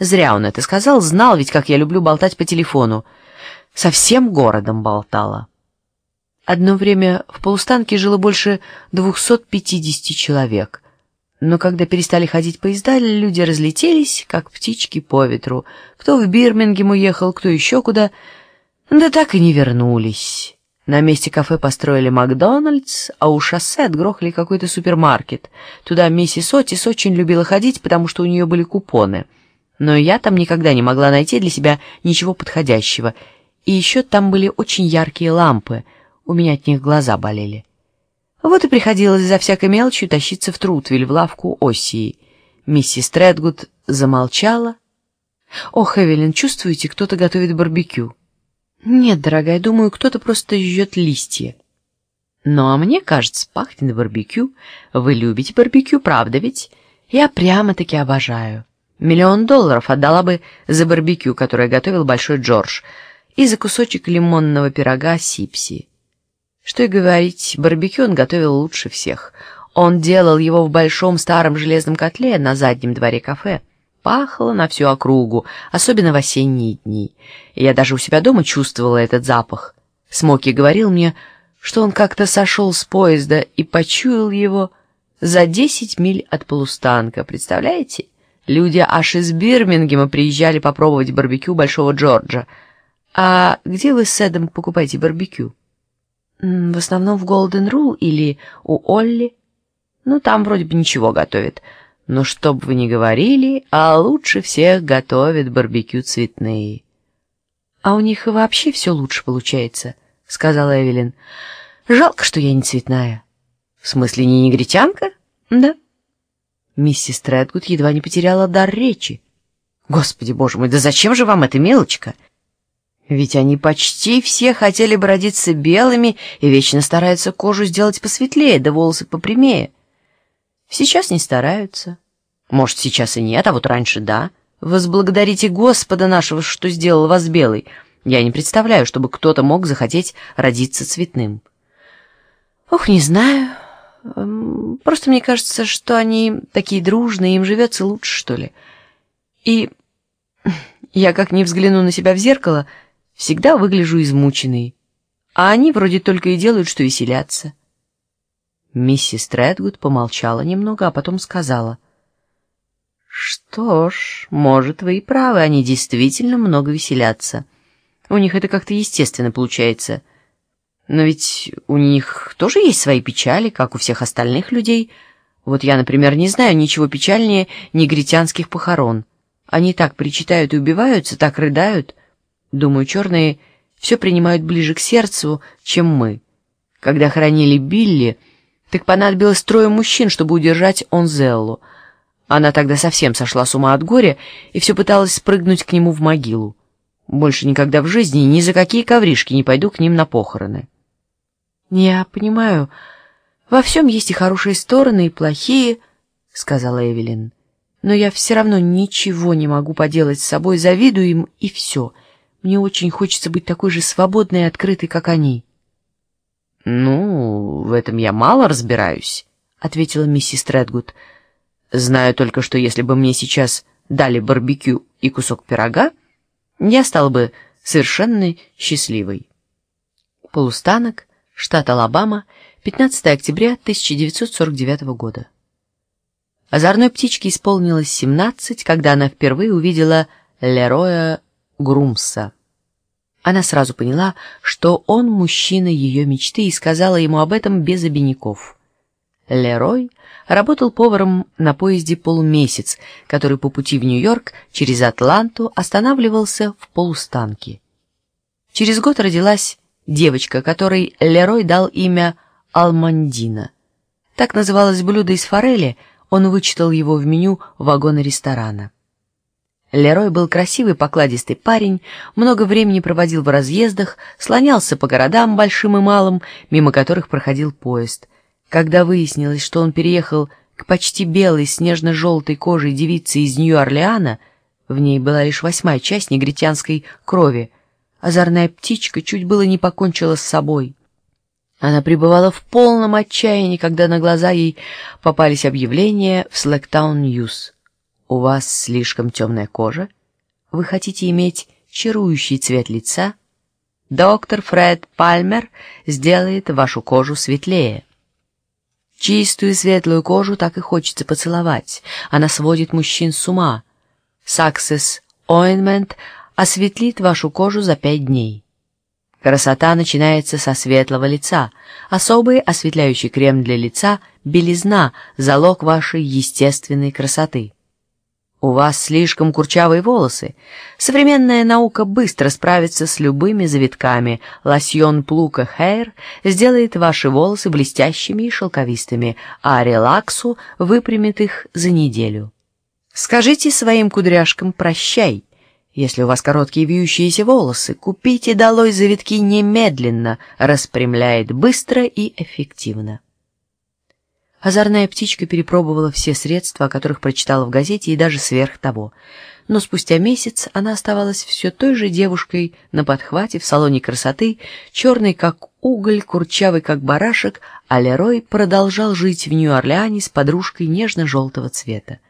Зря он это сказал, знал ведь, как я люблю болтать по телефону. Со всем городом болтала. Одно время в полустанке жило больше 250 человек. Но когда перестали ходить поезда, люди разлетелись, как птички по ветру. Кто в Бирмингем уехал, кто еще куда. Да так и не вернулись. На месте кафе построили Макдональдс, а у шоссе отгрохали какой-то супермаркет. Туда миссис Отис очень любила ходить, потому что у нее были купоны — но я там никогда не могла найти для себя ничего подходящего. И еще там были очень яркие лампы, у меня от них глаза болели. Вот и приходилось за всякой мелочью тащиться в Трутвиль, в лавку Осии. Миссис Тредгуд замолчала. «Ох, Эвелин, чувствуете, кто-то готовит барбекю?» «Нет, дорогая, думаю, кто-то просто жжет листья». «Ну, а мне кажется, пахнет барбекю. Вы любите барбекю, правда ведь? Я прямо-таки обожаю». Миллион долларов отдала бы за барбекю, которое готовил Большой Джордж, и за кусочек лимонного пирога Сипси. Что и говорить, барбекю он готовил лучше всех. Он делал его в большом старом железном котле на заднем дворе кафе. Пахло на всю округу, особенно в осенние дни. Я даже у себя дома чувствовала этот запах. Смоки говорил мне, что он как-то сошел с поезда и почуял его за десять миль от полустанка, представляете? Люди аж из Бирмингема приезжали попробовать барбекю Большого Джорджа. А где вы с Эдом покупаете барбекю? В основном в Голден Рул или у Олли. Ну, там вроде бы ничего готовят. Но что бы вы ни говорили, а лучше всех готовят барбекю цветные. А у них и вообще все лучше получается, сказала Эвелин. Жалко, что я не цветная. В смысле, не негритянка? Да. Миссис Тредгуд едва не потеряла дар речи. Господи, боже мой, да зачем же вам эта мелочка? Ведь они почти все хотели бы родиться белыми и вечно стараются кожу сделать посветлее, да волосы попрямее. Сейчас не стараются. Может, сейчас и нет, а вот раньше да. Возблагодарите Господа нашего, что сделал вас белой. Я не представляю, чтобы кто-то мог захотеть родиться цветным. Ох, не знаю. Эм, просто мне кажется, что они такие дружные, им живется лучше, что ли. И я, как ни взгляну на себя в зеркало, всегда выгляжу измученной. А они вроде только и делают, что веселятся. Миссис Тредгуд помолчала немного, а потом сказала. «Что ж, может, вы и правы, они действительно много веселятся. У них это как-то естественно получается». Но ведь у них тоже есть свои печали, как у всех остальных людей. Вот я, например, не знаю ничего печальнее негритянских похорон. Они так причитают и убиваются, так рыдают. Думаю, черные все принимают ближе к сердцу, чем мы. Когда хоронили Билли, так понадобилось трое мужчин, чтобы удержать Онзеллу. Она тогда совсем сошла с ума от горя и все пыталась спрыгнуть к нему в могилу. Больше никогда в жизни ни за какие ковришки не пойду к ним на похороны. «Я понимаю, во всем есть и хорошие стороны, и плохие», — сказала Эвелин. «Но я все равно ничего не могу поделать с собой, завидую им, и все. Мне очень хочется быть такой же свободной и открытой, как они». «Ну, в этом я мало разбираюсь», — ответила миссис Тредгуд. «Знаю только, что если бы мне сейчас дали барбекю и кусок пирога, я стала бы совершенно счастливой». Полустанок штат Алабама, 15 октября 1949 года. Озорной птичке исполнилось 17, когда она впервые увидела Лероя Грумса. Она сразу поняла, что он мужчина ее мечты и сказала ему об этом без обиняков. Лерой работал поваром на поезде полумесяц, который по пути в Нью-Йорк через Атланту останавливался в полустанке. Через год родилась девочка, которой Лерой дал имя Алмандина. Так называлось блюдо из форели, он вычитал его в меню вагона ресторана. Лерой был красивый покладистый парень, много времени проводил в разъездах, слонялся по городам большим и малым, мимо которых проходил поезд. Когда выяснилось, что он переехал к почти белой снежно-желтой кожей девице из Нью-Орлеана, в ней была лишь восьмая часть негритянской крови, озорная птичка чуть было не покончила с собой. Она пребывала в полном отчаянии, когда на глаза ей попались объявления в Slacktown News. У вас слишком темная кожа? Вы хотите иметь чарующий цвет лица? Доктор Фред Пальмер сделает вашу кожу светлее. Чистую светлую кожу так и хочется поцеловать. Она сводит мужчин с ума. Success Ointment осветлит вашу кожу за пять дней. Красота начинается со светлого лица. Особый осветляющий крем для лица – белизна, залог вашей естественной красоты. У вас слишком курчавые волосы. Современная наука быстро справится с любыми завитками. Лосьон Плука Hair сделает ваши волосы блестящими и шелковистыми, а релаксу выпрямит их за неделю. Скажите своим кудряшкам «прощай». Если у вас короткие вьющиеся волосы, купите долой завитки немедленно, распрямляет быстро и эффективно. Озорная птичка перепробовала все средства, о которых прочитала в газете, и даже сверх того. Но спустя месяц она оставалась все той же девушкой на подхвате в салоне красоты, черной как уголь, курчавый как барашек, а Лерой продолжал жить в Нью-Орлеане с подружкой нежно-желтого цвета.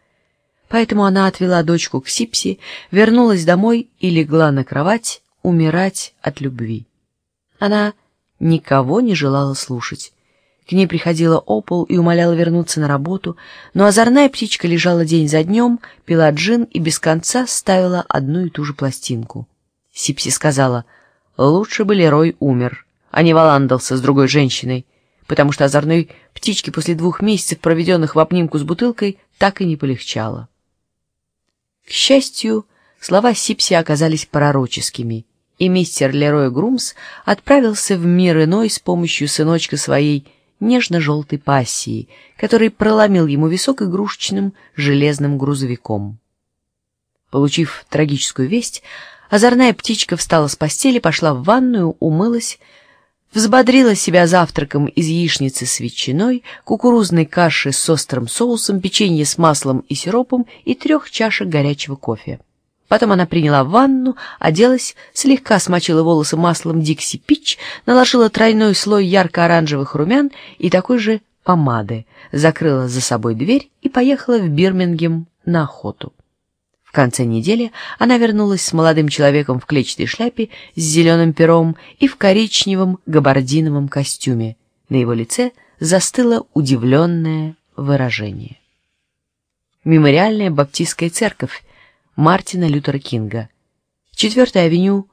Поэтому она отвела дочку к Сипси, вернулась домой и легла на кровать умирать от любви. Она никого не желала слушать. К ней приходила Опол и умоляла вернуться на работу, но озорная птичка лежала день за днем, пила джин и без конца ставила одну и ту же пластинку. Сипси сказала, лучше бы Лерой умер, а не валандался с другой женщиной, потому что озорной птичке после двух месяцев, проведенных в обнимку с бутылкой, так и не полегчало. К счастью, слова Сипси оказались пророческими, и мистер Лерой Грумс отправился в мир иной с помощью сыночка своей нежно-желтой пассии, который проломил ему висок игрушечным железным грузовиком. Получив трагическую весть, озорная птичка встала с постели, пошла в ванную, умылась, взбодрила себя завтраком из яичницы с ветчиной, кукурузной каши с острым соусом, печенье с маслом и сиропом и трех чашек горячего кофе. Потом она приняла ванну, оделась, слегка смочила волосы маслом Дикси Пич, наложила тройной слой ярко-оранжевых румян и такой же помады, закрыла за собой дверь и поехала в Бирмингем на охоту. В конце недели она вернулась с молодым человеком в клетчатой шляпе с зеленым пером и в коричневом габардиновом костюме. На его лице застыло удивленное выражение. Мемориальная баптистская церковь Мартина Лютера Кинга. 4 авеню,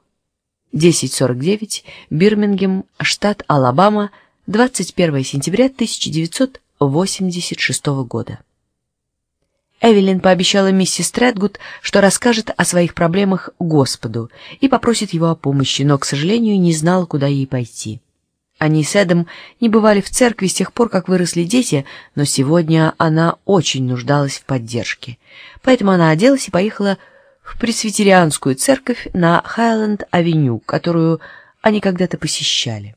1049, Бирмингем, штат Алабама, 21 сентября 1986 года. Эвелин пообещала миссис Тредгуд, что расскажет о своих проблемах Господу и попросит его о помощи, но, к сожалению, не знала, куда ей пойти. Они с Эдом не бывали в церкви с тех пор, как выросли дети, но сегодня она очень нуждалась в поддержке. Поэтому она оделась и поехала в пресвитерианскую церковь на Хайленд-авеню, которую они когда-то посещали.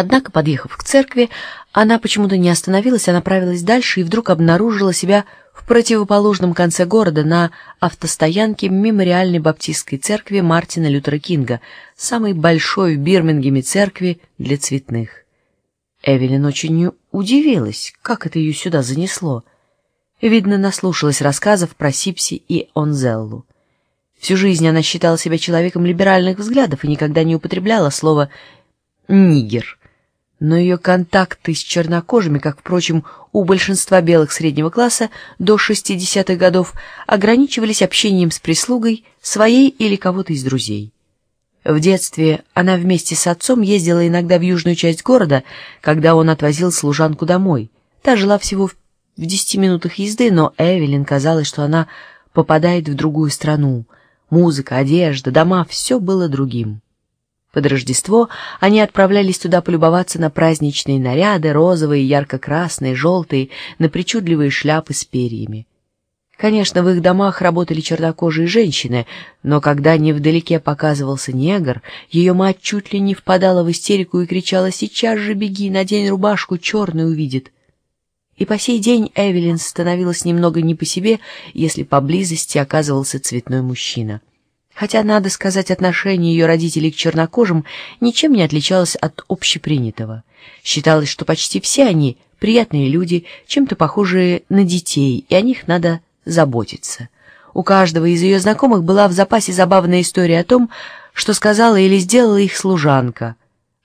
Однако, подъехав к церкви, она почему-то не остановилась, а направилась дальше и вдруг обнаружила себя в противоположном конце города на автостоянке мемориальной баптистской церкви Мартина Лютера Кинга, самой большой в Бирмингеме церкви для цветных. Эвелин очень удивилась, как это ее сюда занесло. Видно, наслушалась рассказов про Сипси и Онзеллу. Всю жизнь она считала себя человеком либеральных взглядов и никогда не употребляла слово «нигер» но ее контакты с чернокожими, как, впрочем, у большинства белых среднего класса до 60-х годов, ограничивались общением с прислугой своей или кого-то из друзей. В детстве она вместе с отцом ездила иногда в южную часть города, когда он отвозил служанку домой. Та жила всего в десяти минутах езды, но Эвелин казалось, что она попадает в другую страну. Музыка, одежда, дома — все было другим. Под Рождество они отправлялись туда полюбоваться на праздничные наряды, розовые, ярко-красные, желтые, на причудливые шляпы с перьями. Конечно, в их домах работали чернокожие женщины, но когда невдалеке показывался негр, ее мать чуть ли не впадала в истерику и кричала «Сейчас же беги, надень рубашку, черный увидит». И по сей день Эвелин становилась немного не по себе, если поблизости оказывался цветной мужчина. Хотя, надо сказать, отношение ее родителей к чернокожим ничем не отличалось от общепринятого. Считалось, что почти все они приятные люди, чем-то похожие на детей, и о них надо заботиться. У каждого из ее знакомых была в запасе забавная история о том, что сказала или сделала их служанка.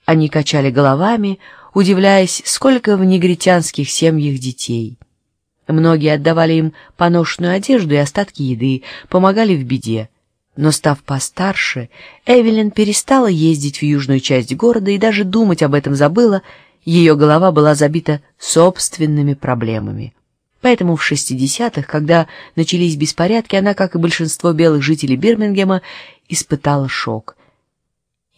Они качали головами, удивляясь, сколько в негритянских семьях детей. Многие отдавали им поношенную одежду и остатки еды, помогали в беде. Но став постарше, Эвелин перестала ездить в южную часть города и даже думать об этом забыла, ее голова была забита собственными проблемами. Поэтому в 60-х, когда начались беспорядки, она, как и большинство белых жителей Бирмингема, испытала шок.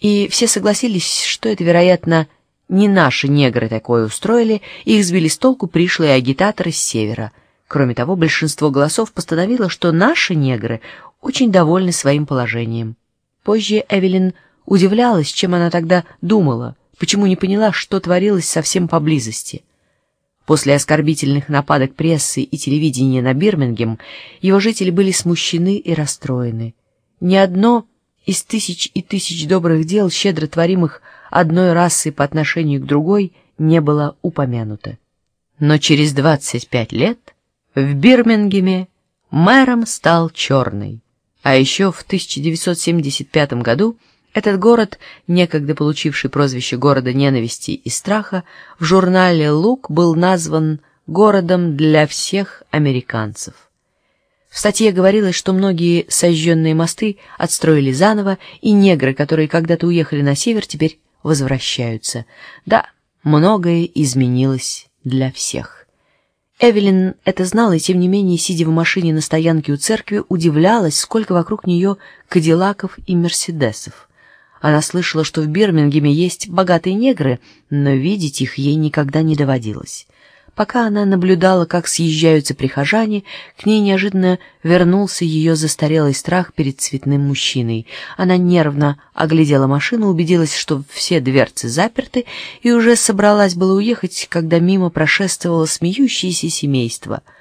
И все согласились, что это, вероятно, не наши негры такое устроили, их сбили с толку пришлые агитаторы с севера. Кроме того, большинство голосов постановило, что наши негры очень довольны своим положением. Позже Эвелин удивлялась, чем она тогда думала, почему не поняла, что творилось совсем поблизости. После оскорбительных нападок прессы и телевидения на Бирмингем его жители были смущены и расстроены. Ни одно из тысяч и тысяч добрых дел, щедро творимых одной расы по отношению к другой, не было упомянуто. Но через 25 лет в Бирмингеме мэром стал черный. А еще в 1975 году этот город, некогда получивший прозвище города ненависти и страха, в журнале «Лук» был назван «городом для всех американцев». В статье говорилось, что многие сожженные мосты отстроили заново, и негры, которые когда-то уехали на север, теперь возвращаются. Да, многое изменилось для всех. Эвелин это знала, и тем не менее, сидя в машине на стоянке у церкви, удивлялась, сколько вокруг нее кадиллаков и мерседесов. Она слышала, что в Бирмингеме есть богатые негры, но видеть их ей никогда не доводилось. Пока она наблюдала, как съезжаются прихожане, к ней неожиданно вернулся ее застарелый страх перед цветным мужчиной. Она нервно оглядела машину, убедилась, что все дверцы заперты, и уже собралась было уехать, когда мимо прошествовало смеющееся семейство —